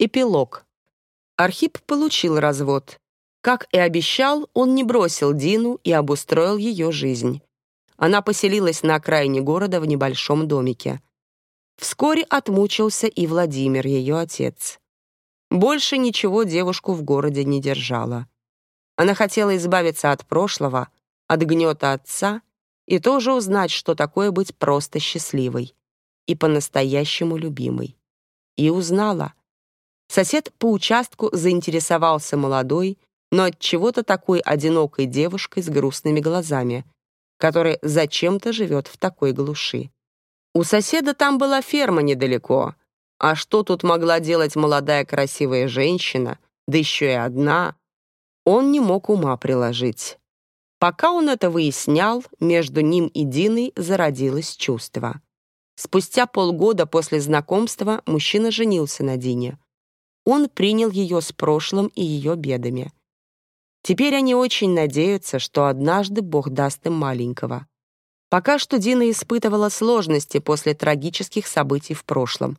Эпилог. Архип получил развод. Как и обещал, он не бросил Дину и обустроил ее жизнь. Она поселилась на окраине города в небольшом домике. Вскоре отмучился и Владимир, ее отец. Больше ничего девушку в городе не держало. Она хотела избавиться от прошлого, от гнета отца и тоже узнать, что такое быть просто счастливой и по-настоящему любимой. И узнала. Сосед по участку заинтересовался молодой, но от чего-то такой одинокой девушкой с грустными глазами, которая зачем-то живет в такой глуши. У соседа там была ферма недалеко. А что тут могла делать молодая красивая женщина, да еще и одна? Он не мог ума приложить. Пока он это выяснял, между ним и Диной зародилось чувство. Спустя полгода после знакомства мужчина женился на Дине. Он принял ее с прошлым и ее бедами. Теперь они очень надеются, что однажды Бог даст им маленького. Пока что Дина испытывала сложности после трагических событий в прошлом.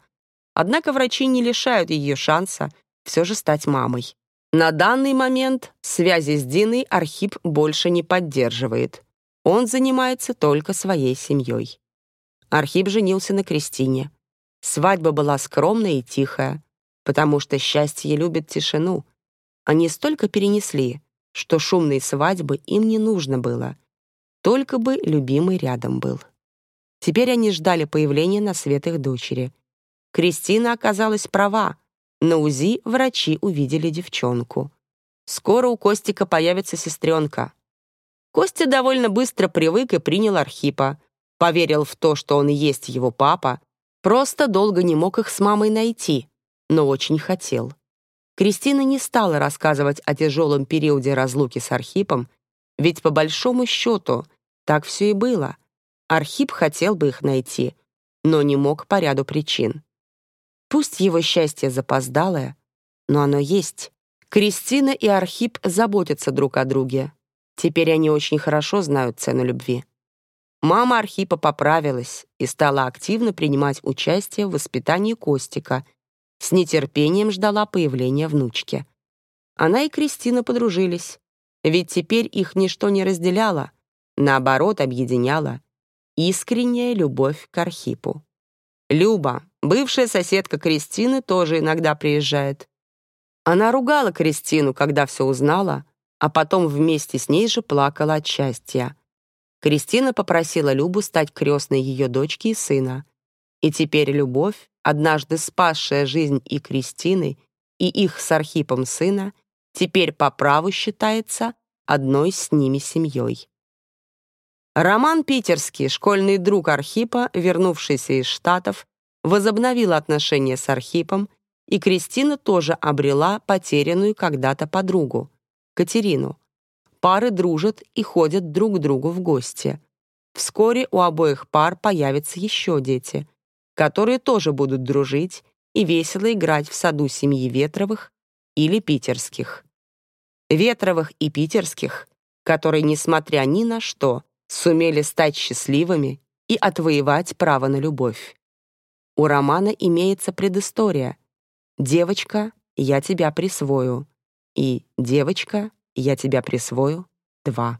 Однако врачи не лишают ее шанса все же стать мамой. На данный момент связи с Диной Архип больше не поддерживает. Он занимается только своей семьей. Архип женился на Кристине. Свадьба была скромная и тихая, потому что счастье любит тишину. Они столько перенесли, что шумной свадьбы им не нужно было. Только бы любимый рядом был. Теперь они ждали появления на свет их дочери. Кристина оказалась права. На УЗИ врачи увидели девчонку. Скоро у Костика появится сестренка. Костя довольно быстро привык и принял Архипа, поверил в то, что он и есть его папа, просто долго не мог их с мамой найти, но очень хотел. Кристина не стала рассказывать о тяжелом периоде разлуки с Архипом, ведь по большому счету так все и было. Архип хотел бы их найти, но не мог по ряду причин. Пусть его счастье запоздалое, но оно есть. Кристина и Архип заботятся друг о друге. Теперь они очень хорошо знают цену любви. Мама Архипа поправилась и стала активно принимать участие в воспитании Костика, с нетерпением ждала появления внучки. Она и Кристина подружились, ведь теперь их ничто не разделяло, наоборот, объединяло. Искренняя любовь к Архипу. Люба, бывшая соседка Кристины, тоже иногда приезжает. Она ругала Кристину, когда все узнала, а потом вместе с ней же плакала от счастья. Кристина попросила Любу стать крестной ее дочки и сына. И теперь любовь, однажды спасшая жизнь и Кристины, и их с Архипом сына, теперь по праву считается одной с ними семьей. Роман Питерский, школьный друг Архипа, вернувшийся из Штатов, возобновил отношения с Архипом, и Кристина тоже обрела потерянную когда-то подругу, Катерину, Пары дружат и ходят друг к другу в гости. Вскоре у обоих пар появятся еще дети, которые тоже будут дружить и весело играть в саду семьи Ветровых или Питерских. Ветровых и Питерских, которые, несмотря ни на что, сумели стать счастливыми и отвоевать право на любовь. У романа имеется предыстория. «Девочка, я тебя присвою» и «Девочка, я тебя присвою. Два.